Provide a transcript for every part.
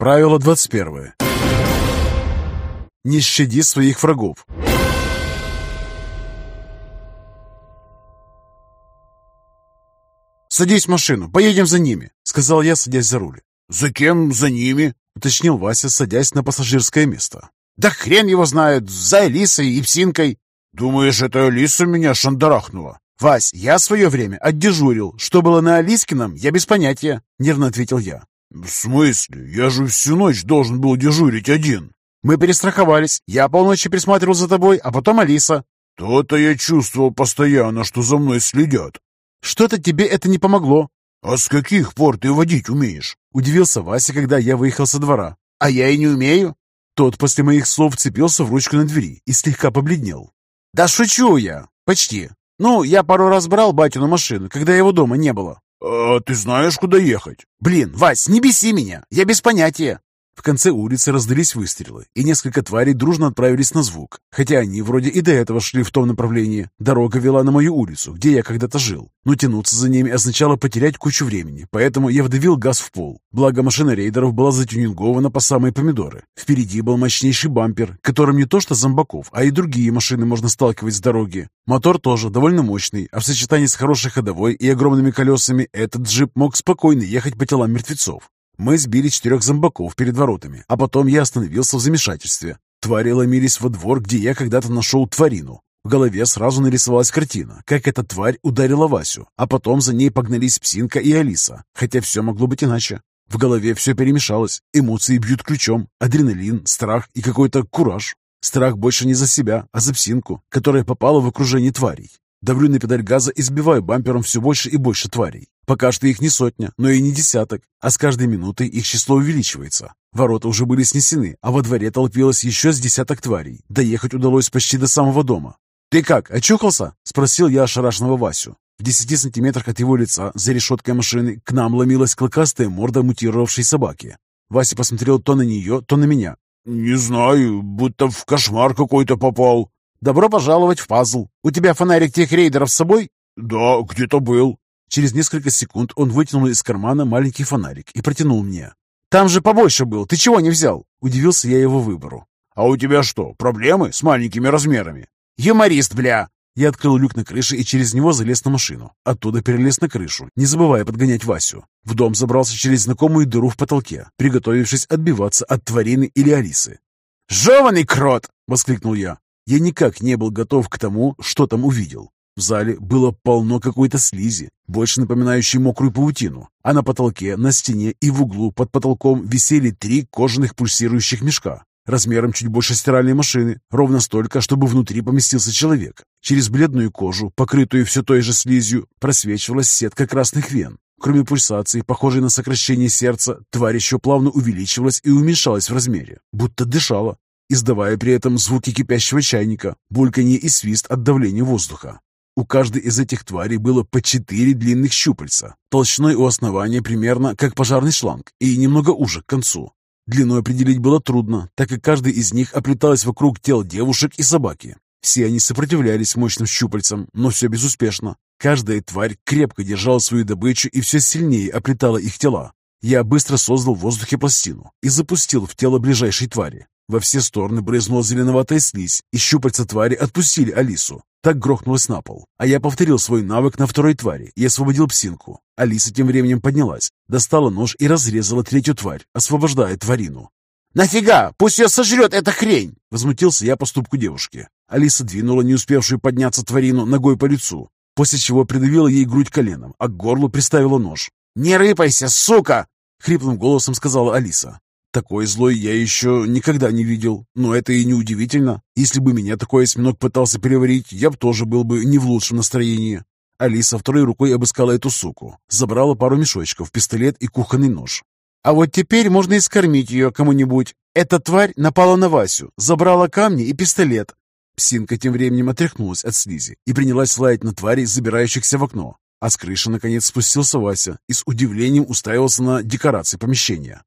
Правило 21. Не щади своих врагов. «Садись в машину, поедем за ними», — сказал я, садясь за руль. «За кем за ними?» — уточнил Вася, садясь на пассажирское место. «Да хрен его знает, за Алисой и Псинкой». «Думаешь, это Алиса меня шандарахнула?» «Вась, я свое время отдежурил. Что было на Алискином, я без понятия», — нервно ответил я. «В смысле? Я же всю ночь должен был дежурить один». «Мы перестраховались. Я полночи присматривал за тобой, а потом Алиса». «То-то я чувствовал постоянно, что за мной следят». «Что-то тебе это не помогло». «А с каких пор ты водить умеешь?» Удивился Вася, когда я выехал со двора. «А я и не умею». Тот после моих слов вцепился в ручку на двери и слегка побледнел. «Да шучу я. Почти. Ну, я пару раз брал батину машину, когда его дома не было». «А ты знаешь, куда ехать?» «Блин, Вась, не беси меня. Я без понятия». В конце улицы раздались выстрелы, и несколько тварей дружно отправились на звук. Хотя они вроде и до этого шли в том направлении. Дорога вела на мою улицу, где я когда-то жил. Но тянуться за ними означало потерять кучу времени, поэтому я вдавил газ в пол. Благо машина рейдеров была затюнингована по самые помидоры. Впереди был мощнейший бампер, которым не то что зомбаков, а и другие машины можно сталкивать с дороги. Мотор тоже довольно мощный, а в сочетании с хорошей ходовой и огромными колесами этот джип мог спокойно ехать по телам мертвецов. Мы сбили четырех зомбаков перед воротами, а потом я остановился в замешательстве. Твари ломились во двор, где я когда-то нашел тварину. В голове сразу нарисовалась картина, как эта тварь ударила Васю, а потом за ней погнались Псинка и Алиса, хотя все могло быть иначе. В голове все перемешалось, эмоции бьют ключом, адреналин, страх и какой-то кураж. Страх больше не за себя, а за Псинку, которая попала в окружение тварей. Давлю на педаль газа и сбиваю бампером все больше и больше тварей. Пока что их не сотня, но и не десяток, а с каждой минутой их число увеличивается. Ворота уже были снесены, а во дворе толпилось еще с десяток тварей. Доехать удалось почти до самого дома. «Ты как, очухался?» – спросил я ошарашенного Васю. В десяти сантиметрах от его лица, за решеткой машины, к нам ломилась клыкастая морда мутировавшей собаки. Вася посмотрел то на нее, то на меня. «Не знаю, будто в кошмар какой-то попал». «Добро пожаловать в пазл. У тебя фонарик тех рейдеров с собой?» «Да, где-то был». Через несколько секунд он вытянул из кармана маленький фонарик и протянул мне. «Там же побольше был, ты чего не взял?» Удивился я его выбору. «А у тебя что, проблемы с маленькими размерами?» «Юморист, бля!» Я открыл люк на крыше и через него залез на машину. Оттуда перелез на крышу, не забывая подгонять Васю. В дом забрался через знакомую дыру в потолке, приготовившись отбиваться от Тварины или Алисы. «Жеванный крот!» — воскликнул я. Я никак не был готов к тому, что там увидел. В зале было полно какой-то слизи, больше напоминающей мокрую паутину, а на потолке, на стене и в углу под потолком висели три кожаных пульсирующих мешка, размером чуть больше стиральной машины, ровно столько, чтобы внутри поместился человек. Через бледную кожу, покрытую все той же слизью, просвечивалась сетка красных вен. Кроме пульсации, похожей на сокращение сердца, тварь еще плавно увеличивалась и уменьшалась в размере, будто дышала, издавая при этом звуки кипящего чайника, бульканье и свист от давления воздуха. У каждой из этих тварей было по четыре длинных щупальца, толщиной у основания примерно как пожарный шланг и немного уже к концу. Длину определить было трудно, так как каждый из них оплеталась вокруг тел девушек и собаки. Все они сопротивлялись мощным щупальцам, но все безуспешно. Каждая тварь крепко держала свою добычу и все сильнее оплетала их тела. Я быстро создал в воздухе пластину и запустил в тело ближайшей твари. Во все стороны брызнула зеленоватая слизь, и щупальца твари отпустили Алису. Так грохнулась на пол. А я повторил свой навык на второй твари и освободил псинку. Алиса тем временем поднялась, достала нож и разрезала третью тварь, освобождая тварину. «Нафига? Пусть ее сожрет эта хрень!» Возмутился я поступку девушки. Алиса двинула не успевшую подняться тварину ногой по лицу, после чего придавила ей грудь коленом, а к горлу приставила нож. «Не рыпайся, сука!» — хриплым голосом сказала Алиса. Такой злой я еще никогда не видел, но это и не удивительно. Если бы меня такой осьминог пытался переварить, я бы тоже был бы не в лучшем настроении. Алиса второй рукой обыскала эту суку, забрала пару мешочков, пистолет и кухонный нож. А вот теперь можно и скормить ее кому-нибудь. Эта тварь напала на Васю, забрала камни и пистолет. Псинка тем временем отряхнулась от слизи и принялась лаять на тварей, забирающихся в окно. А с крыши, наконец, спустился Вася и с удивлением уставился на декорации помещения.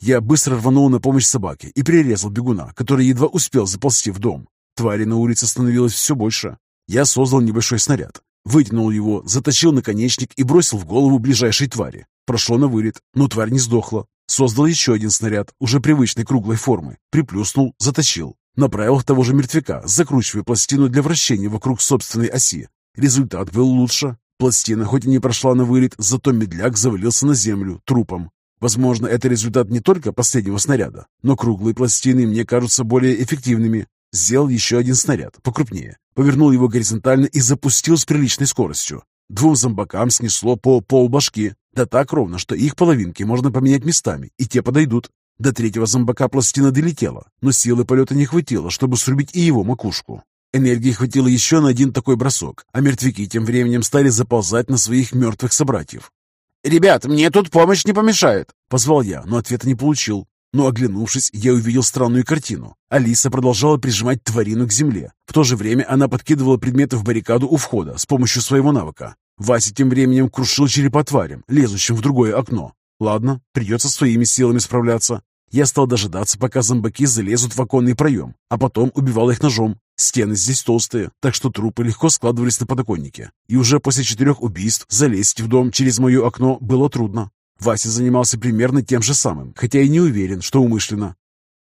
Я быстро рванул на помощь собаке и прирезал бегуна, который едва успел заползти в дом. Твари на улице становилось все больше. Я создал небольшой снаряд, вытянул его, заточил наконечник и бросил в голову ближайшей твари. Прошло на вылет, но тварь не сдохла. Создал еще один снаряд, уже привычной круглой формы. Приплюснул, затащил. Направил в того же мертвяка, закручивая пластину для вращения вокруг собственной оси. Результат был лучше. Пластина хоть и не прошла на вылет, зато медляк завалился на землю трупом. Возможно, это результат не только последнего снаряда, но круглые пластины мне кажутся более эффективными. Сделал еще один снаряд, покрупнее. Повернул его горизонтально и запустил с приличной скоростью. Двум зомбакам снесло по полбашки, да так ровно, что их половинки можно поменять местами, и те подойдут. До третьего зомбака пластина долетела, но силы полета не хватило, чтобы срубить и его макушку. Энергии хватило еще на один такой бросок, а мертвяки тем временем стали заползать на своих мертвых собратьев. «Ребят, мне тут помощь не помешает!» — позвал я, но ответа не получил. Но, оглянувшись, я увидел странную картину. Алиса продолжала прижимать тварину к земле. В то же время она подкидывала предметы в баррикаду у входа с помощью своего навыка. Вася тем временем крушил черепа тварям, лезущим в другое окно. Ладно, придется своими силами справляться. Я стал дожидаться, пока зомбаки залезут в оконный проем, а потом убивал их ножом. Стены здесь толстые, так что трупы легко складывались на подоконнике. И уже после четырех убийств залезть в дом через мое окно было трудно. Вася занимался примерно тем же самым, хотя и не уверен, что умышленно.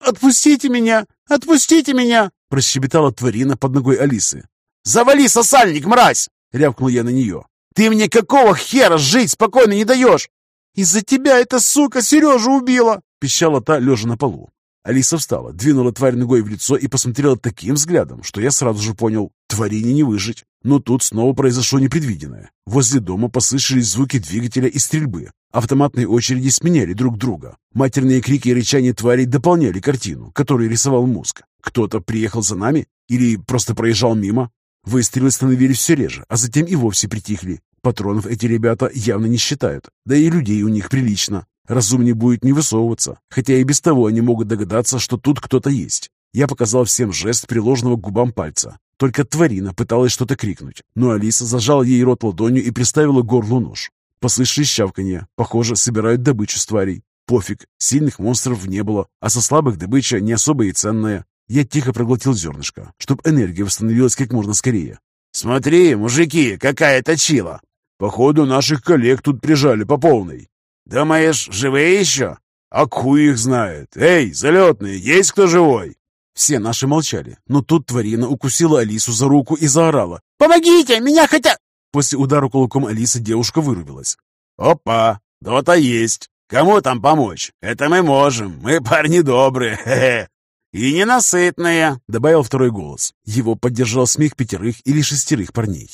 «Отпустите меня! Отпустите меня!» прощебетала тварина под ногой Алисы. «Завали сосальник, мразь!» — рявкнул я на нее. «Ты мне какого хера жить спокойно не даешь?» «Из-за тебя эта сука Сережу убила!» — пищала та, лежа на полу. Алиса встала, двинула тварь ногой в лицо и посмотрела таким взглядом, что я сразу же понял, тварине не выжить. Но тут снова произошло непредвиденное. Возле дома послышались звуки двигателя и стрельбы. Автоматные очереди сменяли друг друга. Матерные крики и рычания тварей дополняли картину, которую рисовал мозг. Кто-то приехал за нами или просто проезжал мимо? Выстрелы становились все реже, а затем и вовсе притихли. Патронов эти ребята явно не считают, да и людей у них прилично. Разумнее будет не высовываться, хотя и без того они могут догадаться, что тут кто-то есть. Я показал всем жест приложенного к губам пальца. Только тварина пыталась что-то крикнуть, но Алиса зажала ей рот ладонью и приставила горлу нож. Послышались щавканье. Похоже, собирают добычу с тварей. Пофиг, сильных монстров не было, а со слабых добыча не особо и ценная. Я тихо проглотил зернышко, чтобы энергия восстановилась как можно скорее. «Смотри, мужики, какая точила!» «Походу, наших коллег тут прижали по полной. «Думаешь, живые еще?» «А хуй их знает! Эй, залетные, есть кто живой?» Все наши молчали, но тут тварина укусила Алису за руку и заорала. «Помогите! Меня хотят...» После удара кулаком Алисы девушка вырубилась. «Опа! Кто-то есть! Кому там помочь? Это мы можем! Мы парни добрые! Хе-хе!» «И ненасытные!» — добавил второй голос. Его поддержал смех пятерых или шестерых парней.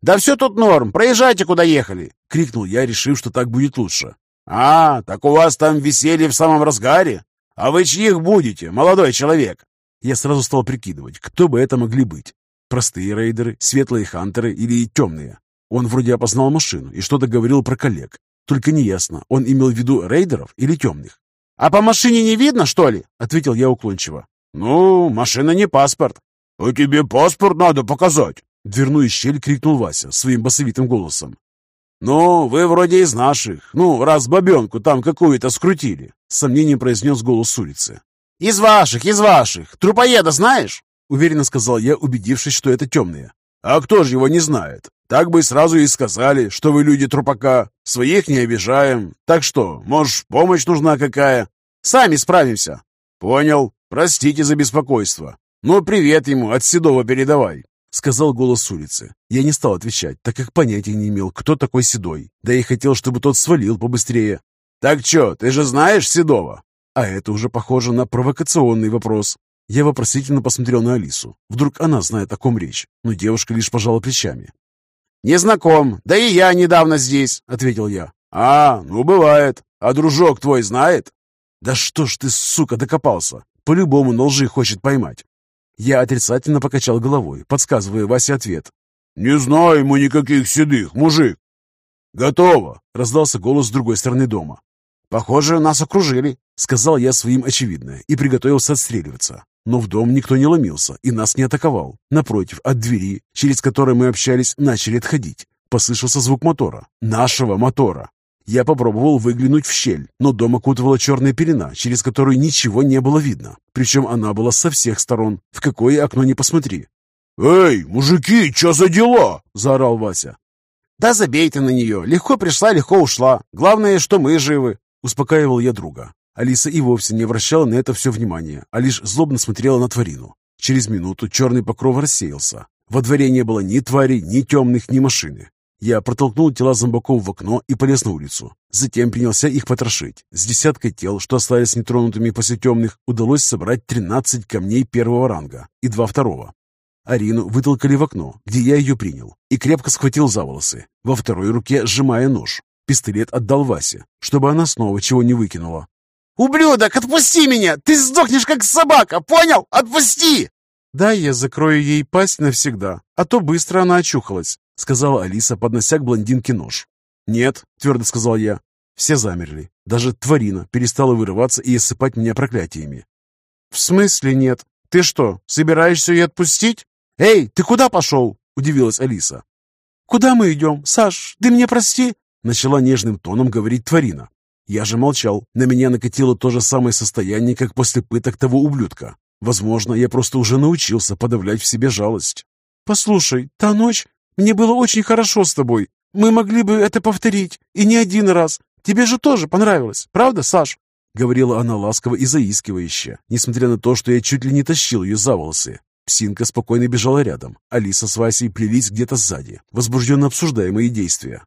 «Да все тут норм! Проезжайте, куда ехали!» — крикнул я, решив, что так будет лучше. «А, так у вас там веселье в самом разгаре? А вы чьих будете, молодой человек?» Я сразу стал прикидывать, кто бы это могли быть. Простые рейдеры, светлые хантеры или темные. Он вроде опознал машину и что-то говорил про коллег. Только неясно, он имел в виду рейдеров или темных. «А по машине не видно, что ли?» — ответил я уклончиво. «Ну, машина не паспорт». «А тебе паспорт надо показать!» Дверную щель крикнул Вася своим басовитым голосом. «Ну, вы вроде из наших. Ну, раз бабенку там какую-то скрутили», — с сомнением произнес голос с улицы. «Из ваших, из ваших. Трупоеда знаешь?» — уверенно сказал я, убедившись, что это темные. «А кто же его не знает? Так бы сразу и сказали, что вы люди трупака. Своих не обижаем. Так что, может, помощь нужна какая? Сами справимся». «Понял. Простите за беспокойство. Ну, привет ему от Седова передавай». — сказал голос с улицы. Я не стал отвечать, так как понятия не имел, кто такой Седой, да и хотел, чтобы тот свалил побыстрее. «Так что, ты же знаешь Седова?» А это уже похоже на провокационный вопрос. Я вопросительно посмотрел на Алису. Вдруг она знает, о ком речь, но девушка лишь пожала плечами. «Не знаком, да и я недавно здесь», — ответил я. «А, ну бывает. А дружок твой знает?» «Да что ж ты, сука, докопался? По-любому на лжи хочет поймать. Я отрицательно покачал головой, подсказывая Васе ответ. «Не знаем мы никаких седых, мужик!» «Готово!» — раздался голос с другой стороны дома. «Похоже, нас окружили», — сказал я своим очевидное и приготовился отстреливаться. Но в дом никто не ломился и нас не атаковал. Напротив, от двери, через которой мы общались, начали отходить. Послышался звук мотора. Нашего мотора. Я попробовал выглянуть в щель, но дом окутывала черная пелена, через которую ничего не было видно. Причем она была со всех сторон. В какое окно не посмотри. «Эй, мужики, что за дела?» – заорал Вася. «Да забей ты на нее. Легко пришла, легко ушла. Главное, что мы живы». Успокаивал я друга. Алиса и вовсе не обращала на это все внимания, а лишь злобно смотрела на тварину. Через минуту черный покров рассеялся. Во дворе не было ни тварей, ни темных, ни машины. Я протолкнул тела зомбаков в окно и полез на улицу. Затем принялся их потрошить. С десяткой тел, что остались нетронутыми после темных, удалось собрать 13 камней первого ранга и два второго. Арину вытолкали в окно, где я ее принял, и крепко схватил за волосы, во второй руке сжимая нож. Пистолет отдал Васе, чтобы она снова чего не выкинула. «Ублюдок, отпусти меня! Ты сдохнешь, как собака, понял? Отпусти!» «Да, я закрою ей пасть навсегда, а то быстро она очухалась», сказала Алиса, поднося к блондинке нож. «Нет», — твердо сказал я. Все замерли. Даже тварина перестала вырываться и осыпать меня проклятиями. «В смысле нет? Ты что, собираешься ее отпустить? Эй, ты куда пошел?» — удивилась Алиса. «Куда мы идем? Саш, ты мне прости!» Начала нежным тоном говорить тварина. Я же молчал. На меня накатило то же самое состояние, как после пыток того ублюдка. Возможно, я просто уже научился подавлять в себе жалость. «Послушай, та ночь... Мне было очень хорошо с тобой. Мы могли бы это повторить. И не один раз. Тебе же тоже понравилось. Правда, Саш?» Говорила она ласково и заискивающе, несмотря на то, что я чуть ли не тащил ее за волосы. Псинка спокойно бежала рядом. Алиса с Васей плелись где-то сзади, возбужденно обсуждая мои действия.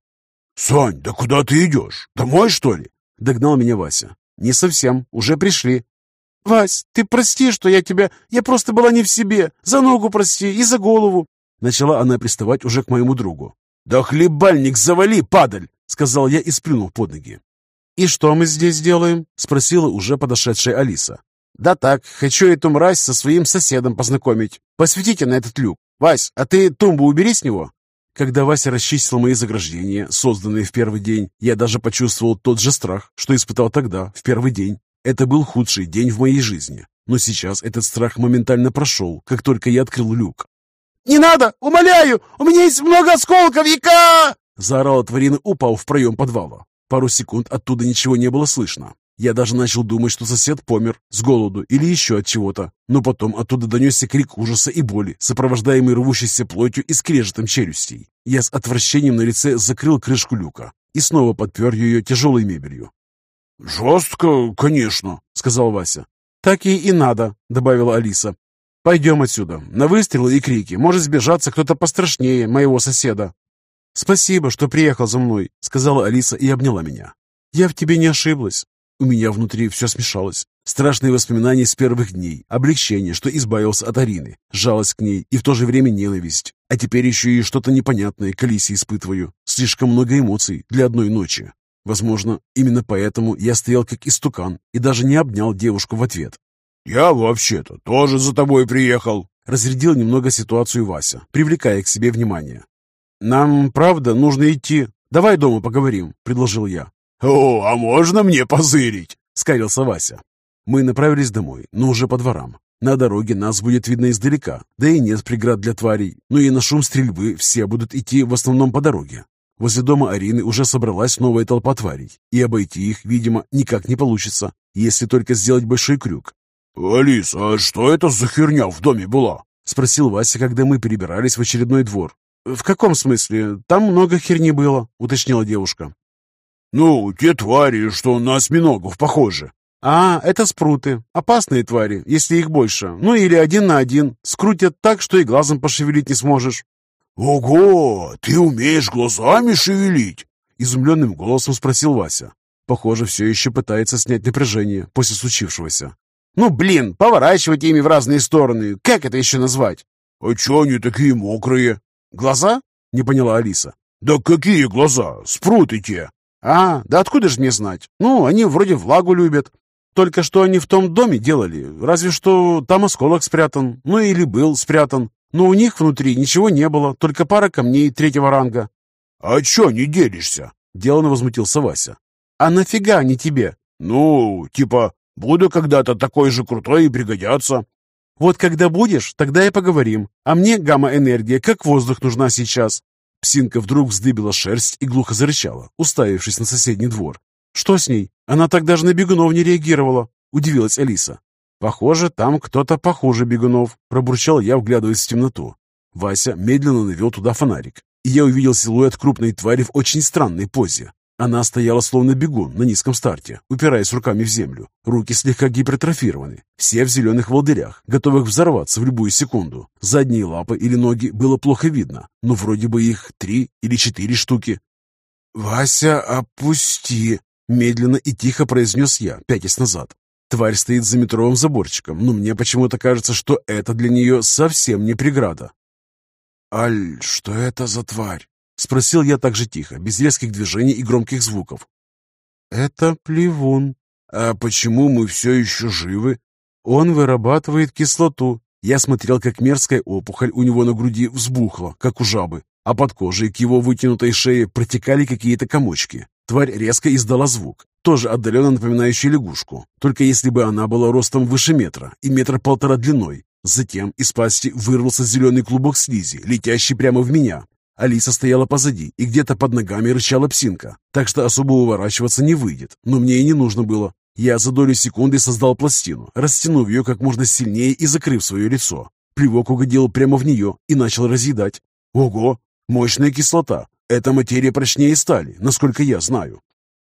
«Сань, да куда ты идешь? Домой, что ли?» Догнал меня Вася. «Не совсем. Уже пришли». «Вась, ты прости, что я тебя... Я просто была не в себе. За ногу прости и за голову». Начала она приставать уже к моему другу. «Да хлебальник завали, падаль!» Сказал я и сплюнул под ноги. «И что мы здесь делаем?» Спросила уже подошедшая Алиса. «Да так, хочу эту мразь со своим соседом познакомить. Посветите на этот люк. Вась, а ты тумбу убери с него?» Когда Вася расчистил мои заграждения, созданные в первый день, я даже почувствовал тот же страх, что испытал тогда, в первый день. Это был худший день в моей жизни. Но сейчас этот страх моментально прошел, как только я открыл люк. «Не надо! Умоляю! У меня есть много осколков, яка!» Заорала тварина, упав в проем подвала. Пару секунд оттуда ничего не было слышно. Я даже начал думать, что сосед помер с голоду или еще от чего-то. Но потом оттуда донесся крик ужаса и боли, сопровождаемый рвущейся плотью и скрежетом челюстей. Я с отвращением на лице закрыл крышку люка и снова подпер ее тяжелой мебелью. «Жестко, конечно», — сказал Вася. «Так ей и надо», — добавила Алиса. «Пойдем отсюда. На выстрелы и крики может сбежаться кто-то пострашнее моего соседа». «Спасибо, что приехал за мной», — сказала Алиса и обняла меня. «Я в тебе не ошиблась. У меня внутри все смешалось. Страшные воспоминания с первых дней, облегчение, что избавился от Арины, жалость к ней и в то же время ненависть. А теперь еще и что-то непонятное к Алисе испытываю. Слишком много эмоций для одной ночи. Возможно, именно поэтому я стоял как истукан и даже не обнял девушку в ответ. «Я вообще-то тоже за тобой приехал», — разрядил немного ситуацию Вася, привлекая к себе внимание. «Нам, правда, нужно идти. Давай дома поговорим», — предложил я. «О, а можно мне позырить?» — скалился Вася. Мы направились домой, но уже по дворам. На дороге нас будет видно издалека, да и нет преград для тварей, но и на шум стрельбы все будут идти в основном по дороге. Возле дома Арины уже собралась новая толпа тварей, и обойти их, видимо, никак не получится, если только сделать большой крюк. «Алис, а что это за херня в доме была?» — спросил Вася, когда мы перебирались в очередной двор. «В каком смысле? Там много херни было», — уточнила девушка. «Ну, те твари, что на осьминогов похожи». «А, это спруты. Опасные твари, если их больше. Ну или один на один. Скрутят так, что и глазом пошевелить не сможешь». «Ого! Ты умеешь глазами шевелить?» Изумленным голосом спросил Вася. Похоже, все еще пытается снять напряжение после случившегося. «Ну, блин, поворачивать ими в разные стороны. Как это еще назвать?» «А че они такие мокрые?» «Глаза?» — не поняла Алиса. «Да какие глаза? Спруты те!» «А, да откуда же мне знать? Ну, они вроде влагу любят. Только что они в том доме делали, разве что там осколок спрятан, ну или был спрятан. Но у них внутри ничего не было, только пара камней третьего ранга». «А чё не делишься?» — деланно возмутился Вася. «А нафига они тебе?» «Ну, типа, буду когда-то такой же крутой и пригодятся». «Вот когда будешь, тогда и поговорим. А мне гамма-энергия как воздух нужна сейчас. Псинка вдруг вздыбила шерсть и глухо зарычала, уставившись на соседний двор. «Что с ней? Она так даже на бегунов не реагировала!» — удивилась Алиса. «Похоже, там кто-то похуже бегунов», — пробурчал я, вглядываясь в темноту. Вася медленно навел туда фонарик, и я увидел силуэт крупной твари в очень странной позе. Она стояла словно бегун на низком старте, упираясь руками в землю. Руки слегка гипертрофированы, все в зеленых волдырях, готовых взорваться в любую секунду. Задние лапы или ноги было плохо видно, но вроде бы их три или четыре штуки. «Вася, опусти!» — медленно и тихо произнес я, пятясь назад. Тварь стоит за метровым заборчиком, но мне почему-то кажется, что это для нее совсем не преграда. «Аль, что это за тварь?» — спросил я так же тихо, без резких движений и громких звуков. «Это плевун». «А почему мы все еще живы?» «Он вырабатывает кислоту». Я смотрел, как мерзкая опухоль у него на груди взбухла, как у жабы, а под кожей к его вытянутой шее протекали какие-то комочки. Тварь резко издала звук, тоже отдаленно напоминающий лягушку, только если бы она была ростом выше метра и метр полтора длиной. Затем из пасти вырвался зеленый клубок слизи, летящий прямо в меня. Алиса стояла позади, и где-то под ногами рычала псинка, так что особо уворачиваться не выйдет, но мне и не нужно было. Я за долю секунды создал пластину, растянув ее как можно сильнее и закрыв свое лицо. Плевок угодил прямо в нее и начал разъедать. Ого! Мощная кислота! Эта материя прочнее стали, насколько я знаю.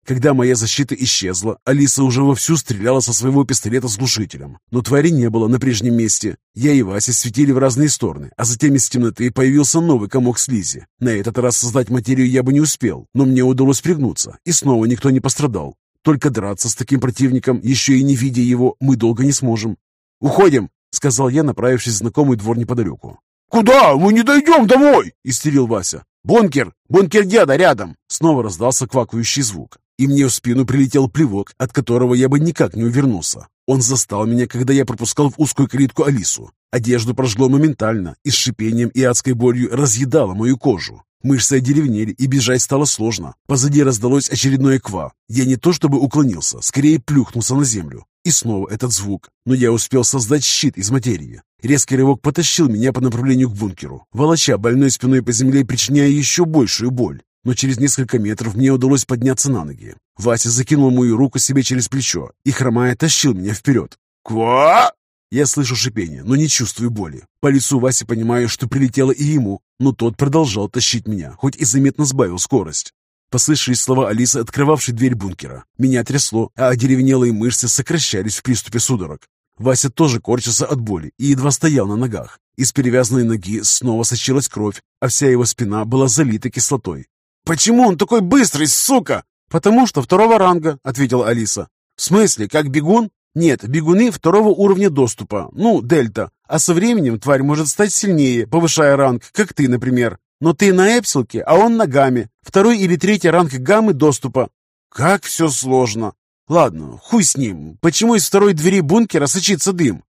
Когда моя защита исчезла, Алиса уже вовсю стреляла со своего пистолета с глушителем. Но твари не было на прежнем месте. Я и Вася светили в разные стороны, а затем из темноты появился новый комок слизи. На этот раз создать материю я бы не успел, но мне удалось пригнуться, и снова никто не пострадал. Только драться с таким противником, еще и не видя его, мы долго не сможем. «Уходим!» — сказал я, направившись в знакомый двор неподалеку. «Куда? Мы не дойдем домой!» — истерил Вася. «Бункер! Бункер деда рядом!» Снова раздался квакающий звук и мне в спину прилетел плевок, от которого я бы никак не увернулся. Он застал меня, когда я пропускал в узкую калитку Алису. Одежду прожгло моментально и с шипением и адской болью разъедало мою кожу. Мышцы одеревнели, и бежать стало сложно. Позади раздалось очередное ква. Я не то чтобы уклонился, скорее плюхнулся на землю. И снова этот звук. Но я успел создать щит из материи. Резкий рывок потащил меня по направлению к бункеру, волоча больной спиной по земле, причиняя еще большую боль но через несколько метров мне удалось подняться на ноги. Вася закинул мою руку себе через плечо и, хромая, тащил меня вперед. «Ква!» Я слышу шипение, но не чувствую боли. По лицу Васи понимаю, что прилетело и ему, но тот продолжал тащить меня, хоть и заметно сбавил скорость. Послышались слова Алисы, открывавшей дверь бункера. Меня трясло, а одеревенелые мышцы сокращались в приступе судорог. Вася тоже корчился от боли и едва стоял на ногах. Из перевязанной ноги снова сочилась кровь, а вся его спина была залита кислотой. «Почему он такой быстрый, сука?» «Потому что второго ранга», — ответила Алиса. «В смысле, как бегун?» «Нет, бегуны второго уровня доступа, ну, дельта. А со временем тварь может стать сильнее, повышая ранг, как ты, например. Но ты на эпсилке, а он на гамме. Второй или третий ранг гаммы доступа». «Как все сложно!» «Ладно, хуй с ним. Почему из второй двери бункера сочится дым?»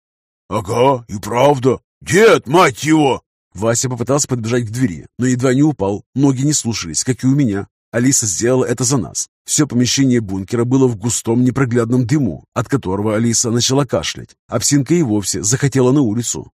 «Ага, и правда. Дед, мать его!» Вася попытался подбежать к двери, но едва не упал. Ноги не слушались, как и у меня. Алиса сделала это за нас. Все помещение бункера было в густом непроглядном дыму, от которого Алиса начала кашлять, а псинка и вовсе захотела на улицу.